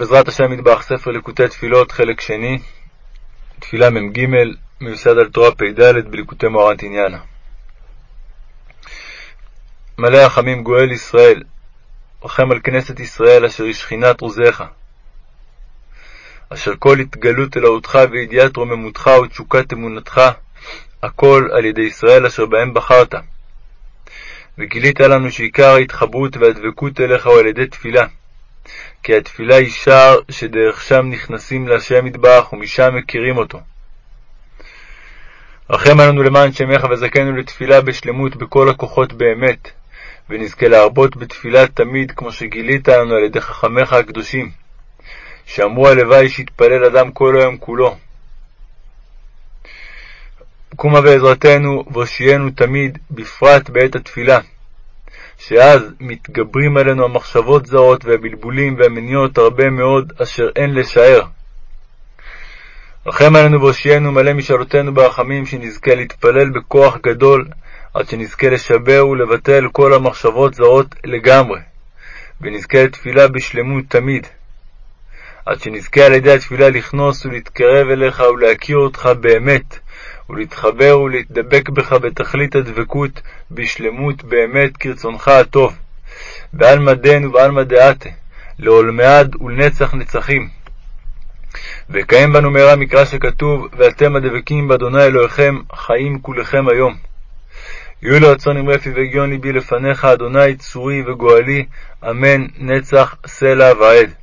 בעזרת השם מטבח ספר ליקוטי תפילות, חלק שני, תפילה מ"ג, מיוסד על תורה פ"ד בליקוטי מוהר"ן תניאנה. מלא רחמים גואל ישראל, רחם על כנסת ישראל אשר היא שכינת עוזיך, אשר כל התגלות אלוהותך וידיעת רוממותך ותשוקת אמונתך, הכל על ידי ישראל אשר בהם בחרת. וגילית לנו שעיקר ההתחברות והדבקות אליך הוא על ידי תפילה. כי התפילה היא שער שדרך שם נכנסים להשם מטבח ומשם מכירים אותו. רחם עלינו למען שמך וזכנו לתפילה בשלמות בכל הכוחות באמת, ונזכה להרבות בתפילה תמיד כמו שגילית לנו על ידי חכמיך הקדושים, שאמרו הלוואי שיתפלל אדם כל היום כולו. קומה בעזרתנו והושיענו תמיד, בפרט בעת התפילה. שאז מתגברים עלינו המחשבות זרות והבלבולים והמניעות הרבה מאוד, אשר אין לשער. רחם עלינו והושיענו מלא משאלותינו ברחמים, שנזכה להתפלל בכוח גדול, עד שנזכה לשבר ולבטל כל המחשבות זרות לגמרי, ונזכה לתפילה בשלמות תמיד. עד שנזכה על ידי התפילה לכנוס ולהתקרב אליך ולהכיר אותך באמת, ולהתחבר ולהתדבק בך בתכלית הדבקות, בשלמות באמת כרצונך הטוב, בעלמא דין ובעלמא דעתה, לעולמי עד ולנצח נצחים. ויקיים בנו מהרה מקרא שכתוב, ואתם הדבקים באדוני אלוהיכם, חיים כולכם היום. יהיו לרצון אמרי פי והגיון ליבי לפניך, אדוני צורי וגואלי, אמן, נצח, סלע ועד.